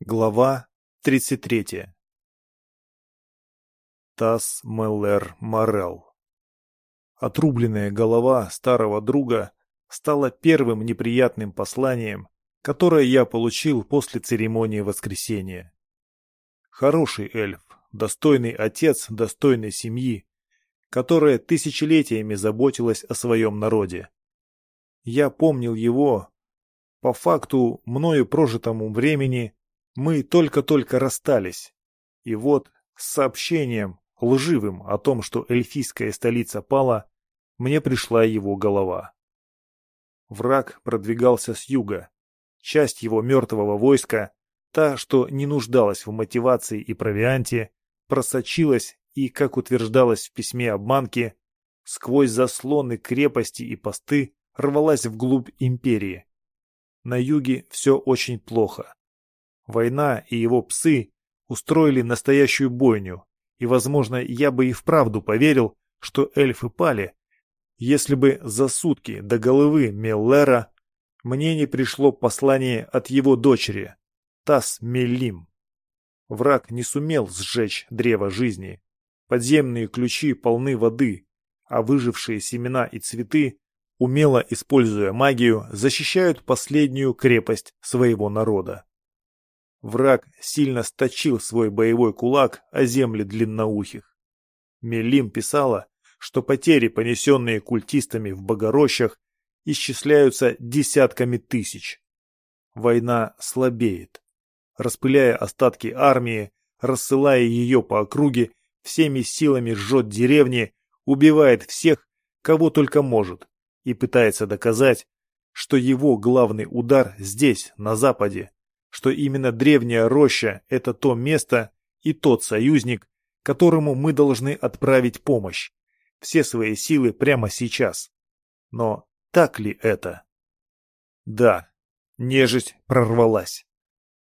Глава 33 Тасс Меллер Морел Отрубленная голова старого друга стала первым неприятным посланием, которое я получил после церемонии воскресения. Хороший эльф, достойный отец достойной семьи, которая тысячелетиями заботилась о своем народе. Я помнил его, по факту мною прожитому времени, мы только-только расстались. И вот с сообщением, лживым о том, что эльфийская столица пала, мне пришла его голова. Враг продвигался с юга. Часть его мертвого войска, та, что не нуждалась в мотивации и провианте, просочилась и, как утверждалось в письме обманки, сквозь заслоны крепости и посты рвалась вглубь империи. На юге все очень плохо. Война и его псы устроили настоящую бойню, и, возможно, я бы и вправду поверил, что эльфы пали, если бы за сутки до головы Меллера мне не пришло послание от его дочери, Тас Меллим. Враг не сумел сжечь древо жизни. Подземные ключи полны воды, а выжившие семена и цветы, умело используя магию, защищают последнюю крепость своего народа. Враг сильно сточил свой боевой кулак о земли длинноухих. Мелим писала, что потери, понесенные культистами в Богорощах, исчисляются десятками тысяч. Война слабеет. Распыляя остатки армии, рассылая ее по округе, всеми силами жжет деревни, убивает всех, кого только может, и пытается доказать, что его главный удар здесь, на Западе, что именно древняя роща – это то место и тот союзник, которому мы должны отправить помощь, все свои силы прямо сейчас. Но так ли это? Да, нежить прорвалась.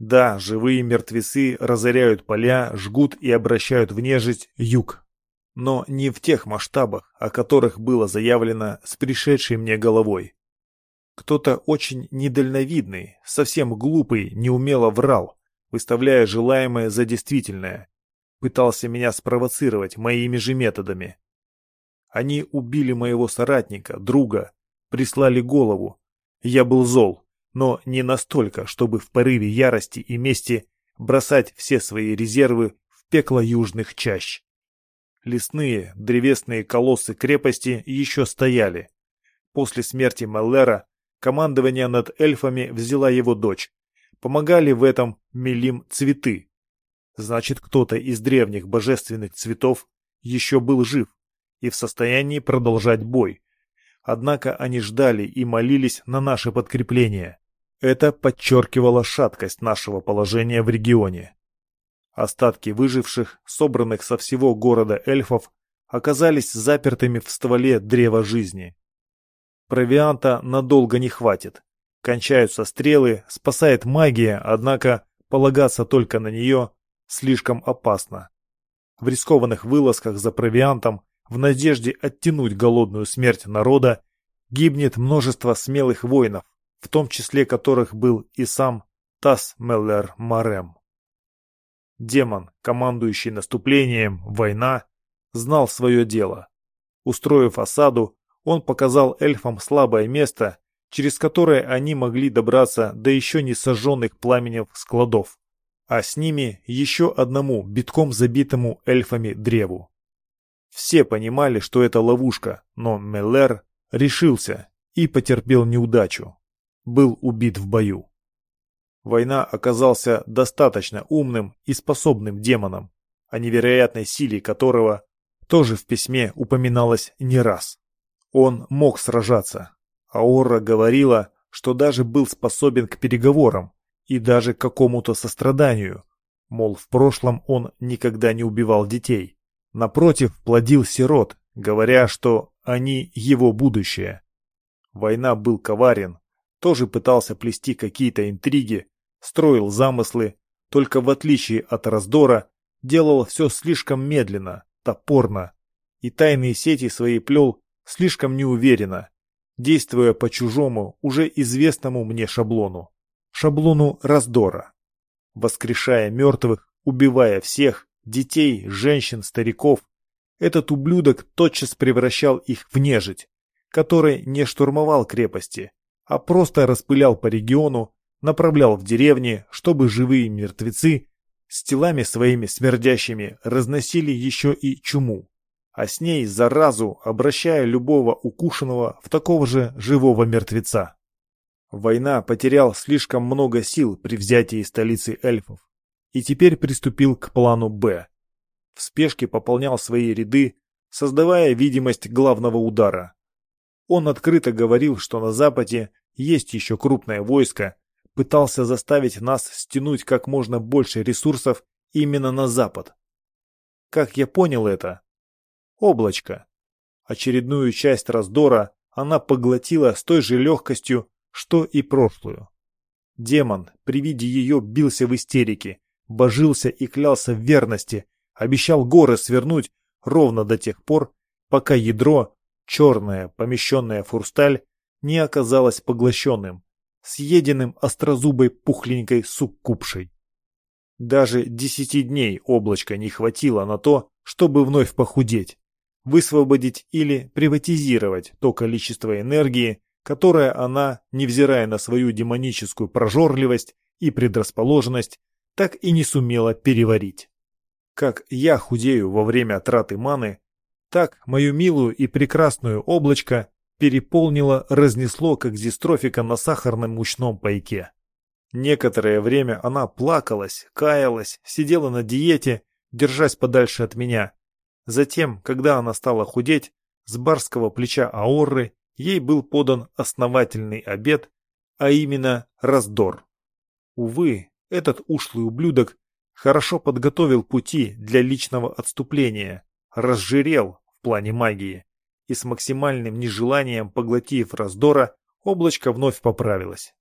Да, живые мертвецы разоряют поля, жгут и обращают в нежить юг. Но не в тех масштабах, о которых было заявлено с пришедшей мне головой. Кто-то очень недальновидный, совсем глупый, неумело врал, выставляя желаемое за действительное. Пытался меня спровоцировать моими же методами. Они убили моего соратника, друга, прислали голову. Я был зол, но не настолько, чтобы в порыве ярости и мести бросать все свои резервы в пекло южных чащ. Лесные, древесные колоссы крепости еще стояли. После смерти Меллера Командование над эльфами взяла его дочь. Помогали в этом Мелим цветы. Значит, кто-то из древних божественных цветов еще был жив и в состоянии продолжать бой. Однако они ждали и молились на наше подкрепление. Это подчеркивало шаткость нашего положения в регионе. Остатки выживших, собранных со всего города эльфов, оказались запертыми в стволе древа жизни. Провианта надолго не хватит. Кончаются стрелы, спасает магия, однако полагаться только на нее слишком опасно. В рискованных вылазках за провиантом, в надежде оттянуть голодную смерть народа, гибнет множество смелых воинов, в том числе которых был и сам Тас Меллер Марем. Демон, командующий наступлением, война, знал свое дело. Устроив осаду, он показал эльфам слабое место, через которое они могли добраться до еще не сожженных пламенем складов, а с ними еще одному битком забитому эльфами древу. Все понимали, что это ловушка, но Меллер решился и потерпел неудачу. Был убит в бою. Война оказался достаточно умным и способным демоном, о невероятной силе которого тоже в письме упоминалось не раз. Он мог сражаться. Аора говорила, что даже был способен к переговорам и даже к какому-то состраданию. Мол, в прошлом он никогда не убивал детей. Напротив, плодил сирот, говоря, что они его будущее. Война был коварен, тоже пытался плести какие-то интриги, строил замыслы, только в отличие от раздора, делал все слишком медленно, топорно, и тайные сети свои плел слишком неуверенно, действуя по чужому, уже известному мне шаблону. Шаблону раздора. воскрешая мертвых, убивая всех, детей, женщин, стариков. Этот ублюдок тотчас превращал их в нежить, который не штурмовал крепости, а просто распылял по региону, направлял в деревни, чтобы живые мертвецы с телами своими смердящими разносили еще и чуму, а с ней заразу, обращая любого укушенного в такого же живого мертвеца. Война потерял слишком много сил при взятии столицы эльфов и теперь приступил к плану «Б». В спешке пополнял свои ряды, создавая видимость главного удара. Он открыто говорил, что на Западе есть еще крупное войско, пытался заставить нас стянуть как можно больше ресурсов именно на Запад. Как я понял это? Облачко. Очередную часть раздора она поглотила с той же легкостью, что и прошлую. Демон при виде ее бился в истерике, божился и клялся в верности, обещал горы свернуть ровно до тех пор, пока ядро, черное, помещенное в фурсталь, не оказалось поглощенным, съеденным острозубой пухленькой суккупшей. Даже десяти дней облачка не хватило на то, чтобы вновь похудеть, высвободить или приватизировать то количество энергии, которое она, невзирая на свою демоническую прожорливость и предрасположенность, так и не сумела переварить. Как я худею во время траты маны, так мою милую и прекрасную облачко переполнило, разнесло, как зистрофика на сахарном мучном пайке. Некоторое время она плакалась, каялась, сидела на диете, держась подальше от меня. Затем, когда она стала худеть, с барского плеча Аорры ей был подан основательный обед, а именно раздор. Увы, этот ушлый ублюдок хорошо подготовил пути для личного отступления, разжирел в плане магии и с максимальным нежеланием поглотив раздора, облачко вновь поправилось.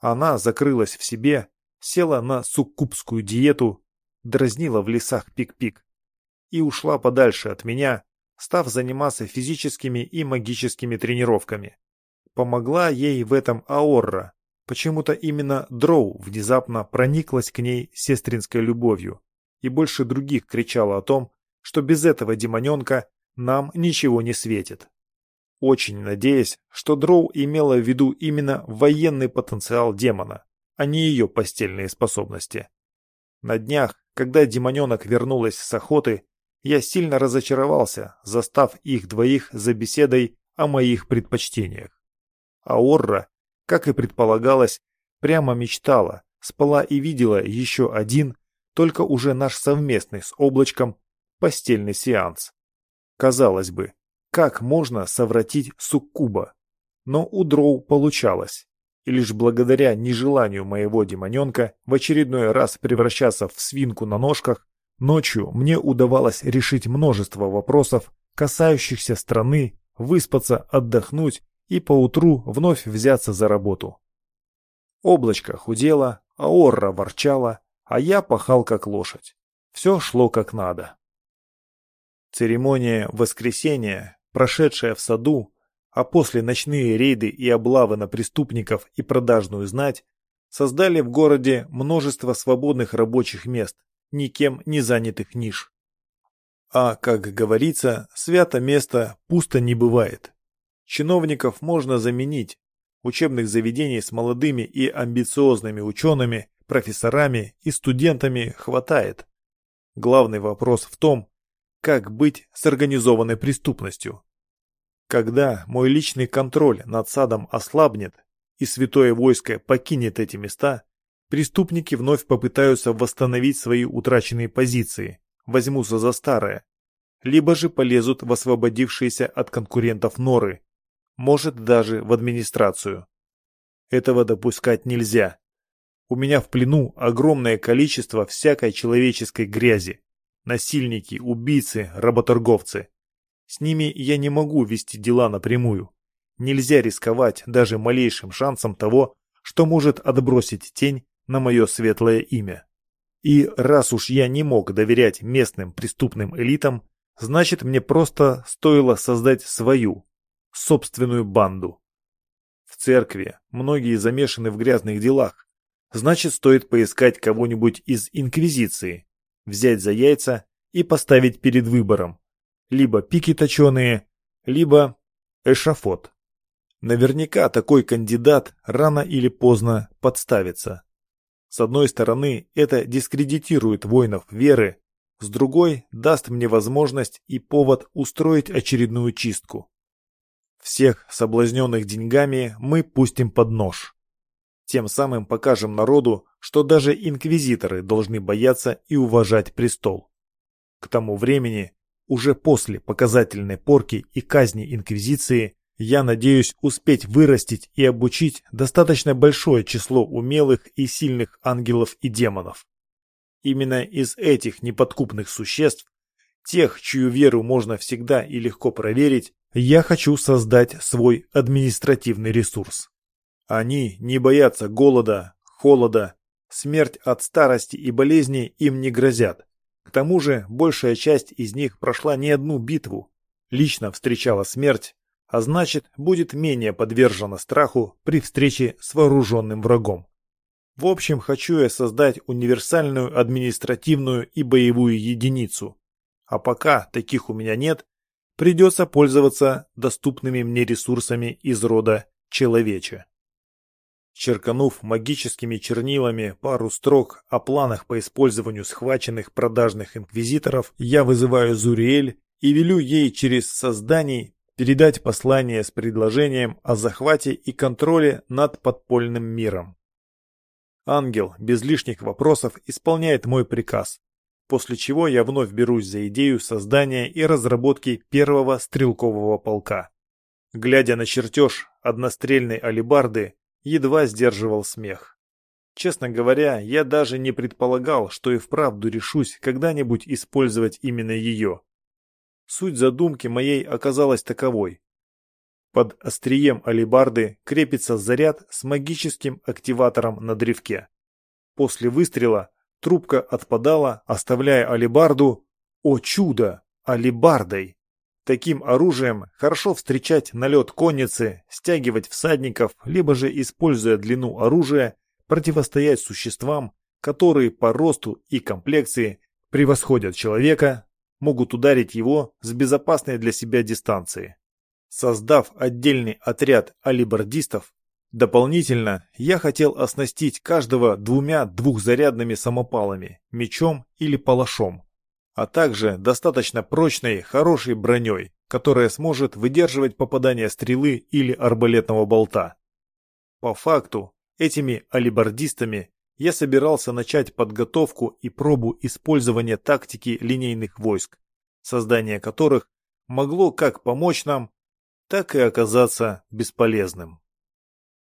Она закрылась в себе, села на суккубскую диету, дразнила в лесах пик-пик и ушла подальше от меня, став заниматься физическими и магическими тренировками. Помогла ей в этом Аорра. Почему-то именно Дроу внезапно прониклась к ней сестринской любовью и больше других кричала о том, что без этого демоненка нам ничего не светит. Очень надеясь, что Дроу имела в виду именно военный потенциал демона, а не ее постельные способности. На днях, когда демоненок вернулась с охоты, я сильно разочаровался, застав их двоих за беседой о моих предпочтениях. Аорра, как и предполагалось, прямо мечтала, спала и видела еще один, только уже наш совместный с облачком, постельный сеанс. Казалось бы, как можно совратить суккуба? Но у дроу получалось. И лишь благодаря нежеланию моего демоненка в очередной раз превращаться в свинку на ножках, ночью мне удавалось решить множество вопросов, касающихся страны, выспаться, отдохнуть и поутру вновь взяться за работу. Облачко худело, а Орра ворчала, а я пахал как лошадь. Все шло как надо. Церемония воскресения, прошедшая в саду, а после ночные рейды и облавы на преступников и продажную знать, создали в городе множество свободных рабочих мест, никем не занятых ниш. А, как говорится, свято место пусто не бывает. Чиновников можно заменить, учебных заведений с молодыми и амбициозными учеными, профессорами и студентами хватает. Главный вопрос в том, как быть с организованной преступностью. Когда мой личный контроль над садом ослабнет и святое войско покинет эти места, преступники вновь попытаются восстановить свои утраченные позиции, возьмутся за старое, либо же полезут в освободившиеся от конкурентов норы, может даже в администрацию. Этого допускать нельзя. У меня в плену огромное количество всякой человеческой грязи, насильники, убийцы, работорговцы. С ними я не могу вести дела напрямую. Нельзя рисковать даже малейшим шансом того, что может отбросить тень на мое светлое имя. И раз уж я не мог доверять местным преступным элитам, значит мне просто стоило создать свою, собственную банду. В церкви многие замешаны в грязных делах. Значит, стоит поискать кого-нибудь из Инквизиции, взять за яйца и поставить перед выбором. Либо пики точеные, либо эшафот. Наверняка такой кандидат рано или поздно подставится. С одной стороны, это дискредитирует воинов веры, с другой даст мне возможность и повод устроить очередную чистку. Всех соблазненных деньгами мы пустим под нож. Тем самым покажем народу, что даже инквизиторы должны бояться и уважать престол. К тому времени, уже после показательной порки и казни инквизиции, я надеюсь успеть вырастить и обучить достаточно большое число умелых и сильных ангелов и демонов. Именно из этих неподкупных существ, тех, чью веру можно всегда и легко проверить, я хочу создать свой административный ресурс. Они не боятся голода, холода, смерть от старости и болезни им не грозят. К тому же большая часть из них прошла не одну битву, лично встречала смерть, а значит будет менее подвержена страху при встрече с вооруженным врагом. В общем, хочу я создать универсальную административную и боевую единицу. А пока таких у меня нет, придется пользоваться доступными мне ресурсами из рода человеча. Черканув магическими чернилами пару строк о планах по использованию схваченных продажных инквизиторов, я вызываю Зуриэль и велю ей через созданий передать послание с предложением о захвате и контроле над подпольным миром. Ангел без лишних вопросов исполняет мой приказ, после чего я вновь берусь за идею создания и разработки первого стрелкового полка. Глядя на чертеж однострельной алибарды, едва сдерживал смех. Честно говоря, я даже не предполагал, что и вправду решусь когда-нибудь использовать именно ее. Суть задумки моей оказалась таковой. Под острием алибарды крепится заряд с магическим активатором на древке. После выстрела трубка отпадала, оставляя алибарду, о чудо, алибардой. Таким оружием хорошо встречать налет конницы, стягивать всадников, либо же, используя длину оружия, противостоять существам, которые по росту и комплекции превосходят человека, могут ударить его с безопасной для себя дистанции. Создав отдельный отряд алибардистов, дополнительно я хотел оснастить каждого двумя двухзарядными самопалами, мечом или палашом, а также достаточно прочной, хорошей броней, которая сможет выдерживать попадание стрелы или арбалетного болта. По факту, этими алибардистами я собирался начать подготовку и пробу использования тактики линейных войск, создание которых могло как помочь нам, так и оказаться бесполезным.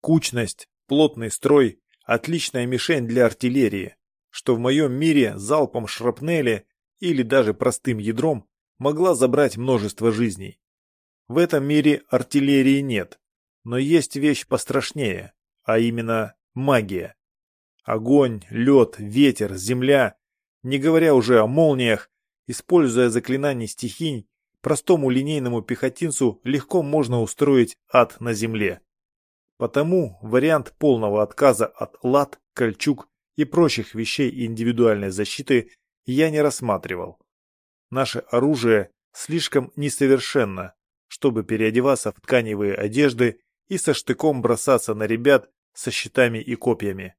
Кучность, плотный строй – отличная мишень для артиллерии, что в моем мире залпом шрапнели или даже простым ядром могла забрать множество жизней. В этом мире артиллерии нет, но есть вещь пострашнее, а именно магия. Огонь, лед, ветер, земля, не говоря уже о молниях, используя заклинания стихинь, простому линейному пехотинцу легко можно устроить ад на земле. Потому вариант полного отказа от лад, кольчуг и прочих вещей индивидуальной защиты я не рассматривал. Наше оружие слишком несовершенно, чтобы переодеваться в тканевые одежды и со штыком бросаться на ребят со щитами и копьями.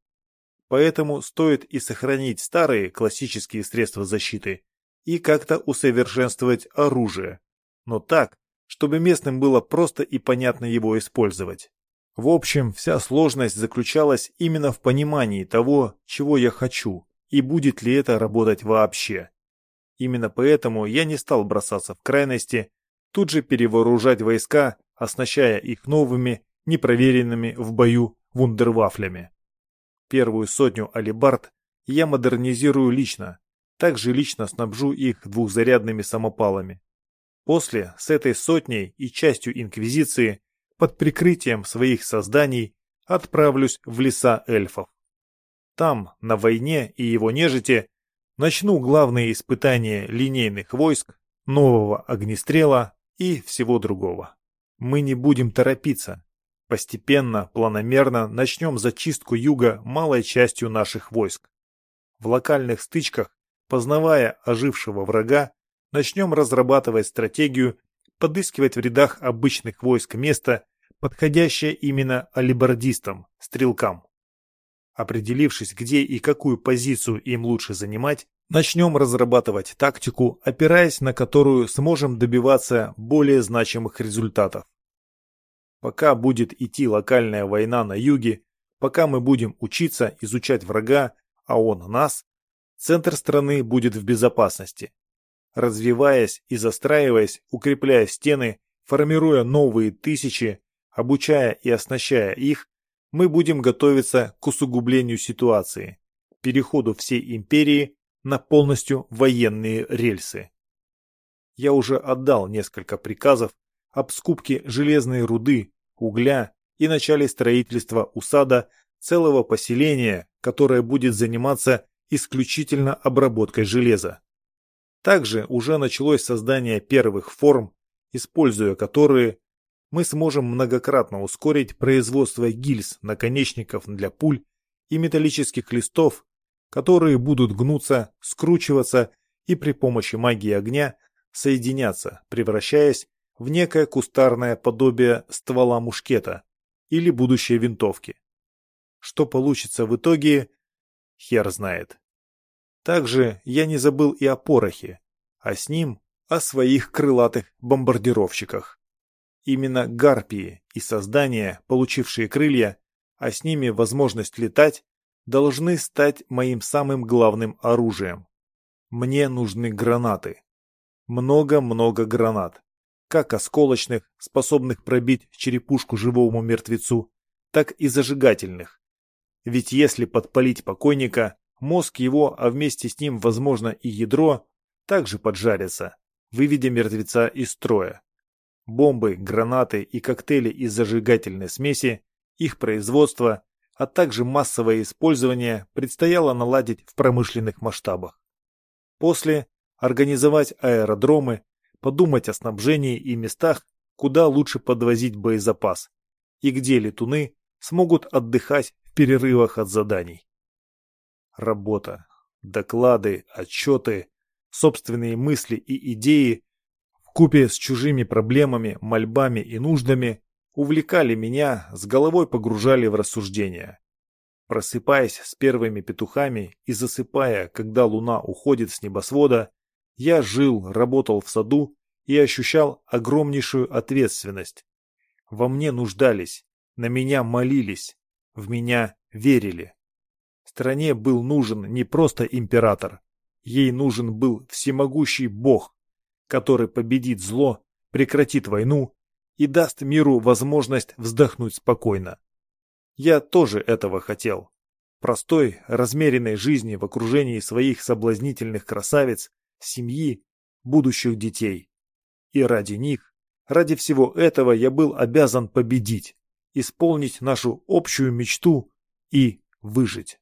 Поэтому стоит и сохранить старые классические средства защиты и как-то усовершенствовать оружие, но так, чтобы местным было просто и понятно его использовать. В общем, вся сложность заключалась именно в понимании того, чего я хочу, и будет ли это работать вообще. Именно поэтому я не стал бросаться в крайности, тут же перевооружать войска, оснащая их новыми, непроверенными в бою вундервафлями. Первую сотню алибард я модернизирую лично, также лично снабжу их двухзарядными самопалами. После с этой сотней и частью Инквизиции под прикрытием своих созданий отправлюсь в леса эльфов. Там, на войне и его нежити, начну главные испытания линейных войск, нового огнестрела и всего другого. Мы не будем торопиться. Постепенно, планомерно начнем зачистку юга малой частью наших войск. В локальных стычках, познавая ожившего врага, начнем разрабатывать стратегию, подыскивать в рядах обычных войск место, подходящее именно алибардистам, стрелкам. Определившись, где и какую позицию им лучше занимать, начнем разрабатывать тактику, опираясь на которую сможем добиваться более значимых результатов. Пока будет идти локальная война на юге, пока мы будем учиться изучать врага, а он нас, центр страны будет в безопасности. Развиваясь и застраиваясь, укрепляя стены, формируя новые тысячи, обучая и оснащая их, мы будем готовиться к усугублению ситуации, переходу всей империи на полностью военные рельсы. Я уже отдал несколько приказов об скупке железной руды, угля и начале строительства усада целого поселения, которое будет заниматься исключительно обработкой железа. Также уже началось создание первых форм, используя которые мы сможем многократно ускорить производство гильз, наконечников для пуль и металлических листов, которые будут гнуться, скручиваться и при помощи магии огня соединяться, превращаясь в некое кустарное подобие ствола мушкета или будущей винтовки. Что получится в итоге, хер знает. Также я не забыл и о порохе, а с ним о своих крылатых бомбардировщиках. Именно гарпии и создания, получившие крылья, а с ними возможность летать, должны стать моим самым главным оружием. Мне нужны гранаты. Много-много гранат. Как осколочных, способных пробить черепушку живому мертвецу, так и зажигательных. Ведь если подпалить покойника, мозг его, а вместе с ним, возможно, и ядро, также поджарится, выведя мертвеца из строя. Бомбы, гранаты и коктейли из зажигательной смеси, их производство, а также массовое использование предстояло наладить в промышленных масштабах. После организовать аэродромы, подумать о снабжении и местах, куда лучше подвозить боезапас, и где летуны смогут отдыхать в перерывах от заданий. Работа, доклады, отчеты, собственные мысли и идеи купе с чужими проблемами, мольбами и нуждами увлекали меня, с головой погружали в рассуждения. Просыпаясь с первыми петухами и засыпая, когда луна уходит с небосвода, я жил, работал в саду и ощущал огромнейшую ответственность. Во мне нуждались, на меня молились, в меня верили. Стране был нужен не просто император, ей нужен был всемогущий бог, который победит зло, прекратит войну и даст миру возможность вздохнуть спокойно. Я тоже этого хотел. Простой, размеренной жизни в окружении своих соблазнительных красавиц, семьи, будущих детей. И ради них, ради всего этого я был обязан победить, исполнить нашу общую мечту и выжить.